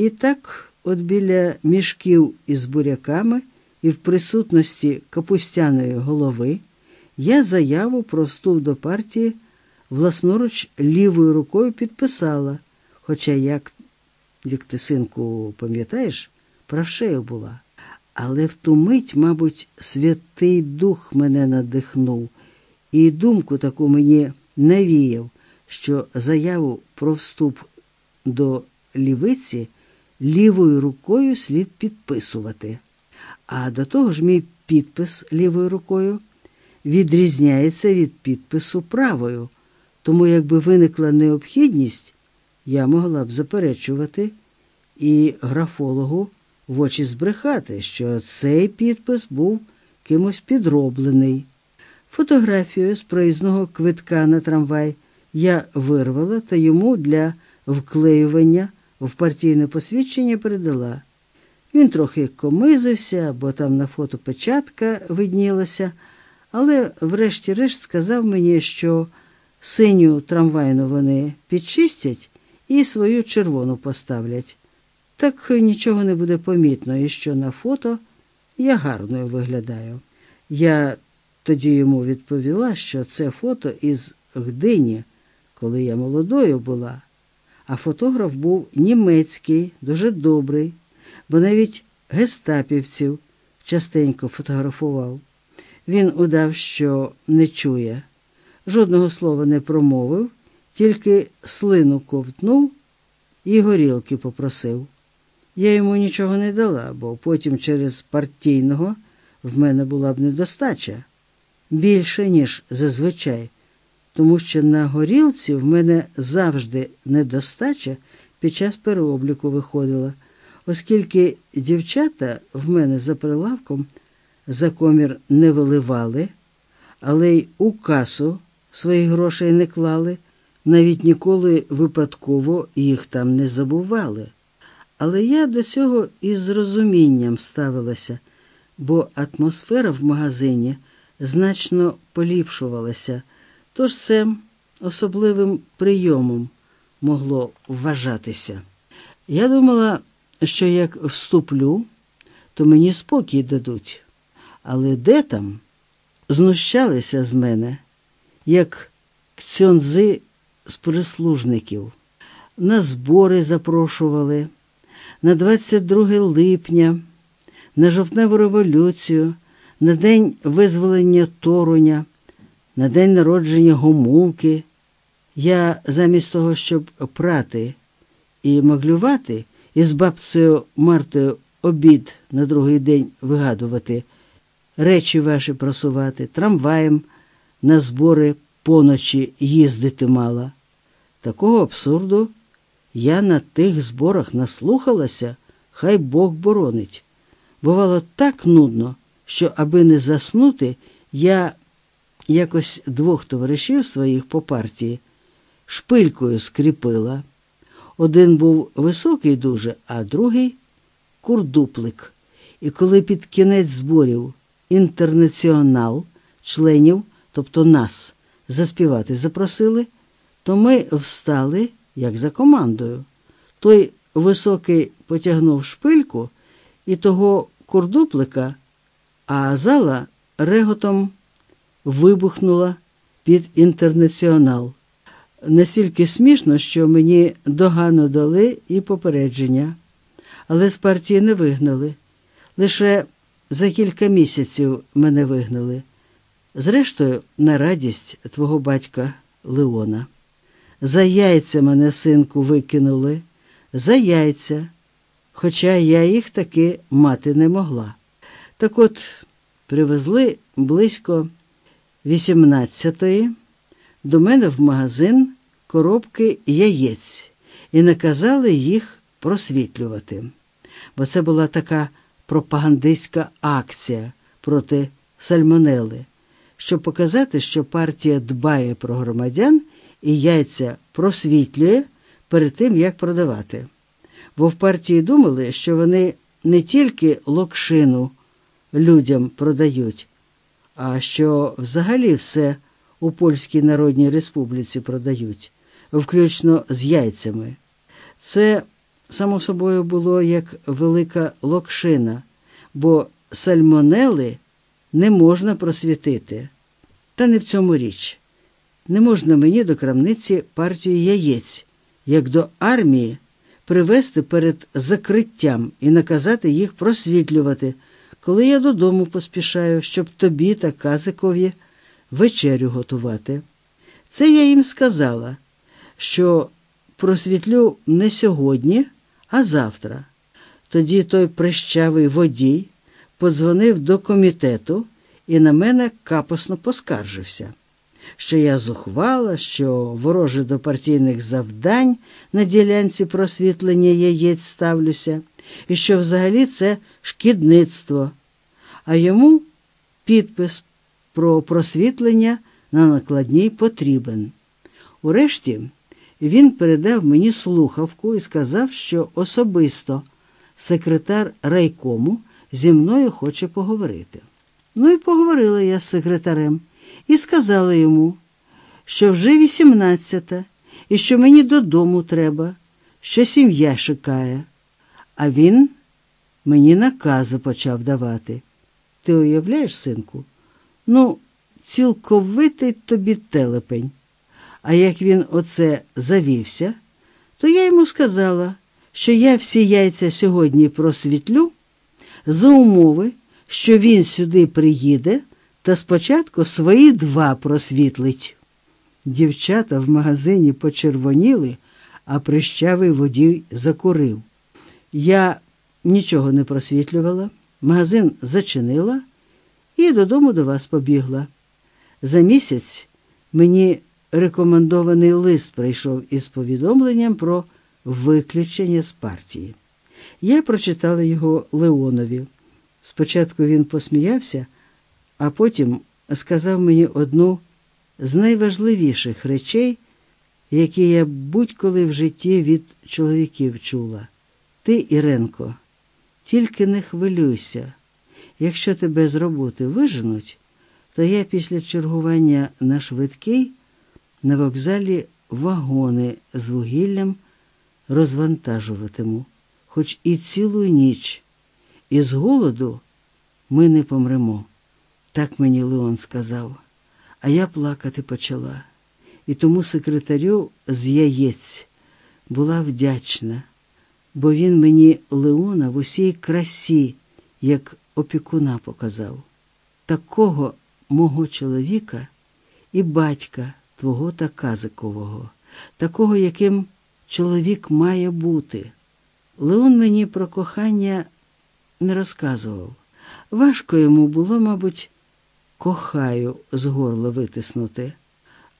І так, от біля мішків із буряками і в присутності капустяної голови я заяву про вступ до партії власноруч лівою рукою підписала, хоча, як, як ти, синку, пам'ятаєш, правшею була. Але в ту мить, мабуть, Святий Дух мене надихнув, і думку таку мені навіяв, що заяву про вступ до лівиці лівою рукою слід підписувати. А до того ж, мій підпис лівою рукою відрізняється від підпису правою, тому, якби виникла необхідність, я могла б заперечувати і графологу в очі збрехати, що цей підпис був кимось підроблений. Фотографію з проїзного квитка на трамвай я вирвала та йому для вклеювання в партійне посвідчення передала. Він трохи комизився, бо там на фото печатка виднілася, але врешті-решт сказав мені, що синю трамвайну вони підчистять і свою червону поставлять. Так нічого не буде помітно, і що на фото я гарною виглядаю. Я тоді йому відповіла, що це фото із Гдині, коли я молодою була, а фотограф був німецький, дуже добрий, бо навіть гестапівців частенько фотографував. Він удав, що не чує, жодного слова не промовив, тільки слину ковтнув і горілки попросив. Я йому нічого не дала, бо потім через партійного в мене була б недостача більше, ніж зазвичай, тому що на горілці в мене завжди недостача під час переобліку виходила, оскільки дівчата в мене за прилавком за комір не виливали, але й у касу своїх грошей не клали, навіть ніколи випадково їх там не забували. Але я до цього із розумінням ставилася, бо атмосфера в магазині значно поліпшувалася, тож це особливим прийомом могло вважатися. Я думала, що як вступлю, то мені спокій дадуть, але де там знущалися з мене, як кцьонзи з прислужників, на збори запрошували на 22 липня, на жовтневу революцію, на день визволення Торуня, на день народження Гомулки. Я замість того, щоб прати і маглювати, із бабцею Мартою обід на другий день вигадувати, речі ваші просувати, трамваєм на збори поночі їздити мала. Такого абсурду. Я на тих зборах наслухалася, хай Бог боронить. Бувало так нудно, що, аби не заснути, я якось двох товаришів своїх по партії шпилькою скріпила. Один був високий дуже, а другий курдуплик. І коли під кінець зборів інтернаціонал членів, тобто нас, заспівати запросили, то ми встали як за командою. Той високий потягнув шпильку і того курдуплика, а зала реготом вибухнула під інтернаціонал. Настільки смішно, що мені догану дали і попередження, але з партії не вигнали. Лише за кілька місяців мене вигнали. Зрештою, на радість твого батька Леона. За яйця мене, синку, викинули, за яйця, хоча я їх таки мати не могла. Так от привезли близько 18-ї до мене в магазин коробки яєць. І наказали їх просвітлювати, бо це була така пропагандистська акція проти сальмонели, щоб показати, що партія дбає про громадян і яйця просвітлює перед тим, як продавати. Бо в партії думали, що вони не тільки локшину людям продають, а що взагалі все у Польській Народній Республіці продають, включно з яйцями. Це само собою, було як велика локшина, бо сальмонели не можна просвітити. Та не в цьому річ. Не можна мені до крамниці партію яєць, як до армії, привести перед закриттям і наказати їх просвітлювати, коли я додому поспішаю, щоб тобі та казикові вечерю готувати. Це я їм сказала, що просвітлю не сьогодні, а завтра. Тоді той прищавий водій подзвонив до комітету і на мене капосно поскаржився, що я зухвала, що вороже до партійних завдань на ділянці просвітлення яєць ставлюся, і що взагалі це шкідництво, а йому підпис про просвітлення на накладній потрібен. Урешті він передав мені слухавку і сказав, що особисто секретар райкому зі мною хоче поговорити. Ну і поговорила я з секретарем і сказала йому, що вже вісімнадцята і що мені додому треба, що сім'я шикає. А він мені накази почав давати. Ти уявляєш, синку? Ну, цілковитий тобі телепень. А як він оце завівся, то я йому сказала, що я всі яйця сьогодні просвітлю за умови, що він сюди приїде та спочатку свої два просвітлить. Дівчата в магазині почервоніли, а прищавий водій закурив. Я нічого не просвітлювала, магазин зачинила і додому до вас побігла. За місяць мені рекомендований лист прийшов із повідомленням про виключення з партії. Я прочитала його Леонові. Спочатку він посміявся, а потім сказав мені одну з найважливіших речей, які я будь-коли в житті від чоловіків чула. Ти, Іренко, тільки не хвилюйся. Якщо тебе з роботи виженуть, то я після чергування на швидкий на вокзалі вагони з вугіллям розвантажуватиму, хоч і цілу ніч. І з голоду ми не помремо. Так мені Леон сказав. А я плакати почала. І тому секретарю з яєць була вдячна, бо він мені Леона в усій красі, як опікуна показав. Такого мого чоловіка і батька твого та казикового, такого, яким чоловік має бути. Леон мені про кохання не розказував. Важко йому було, мабуть, кохаю з горла витиснути.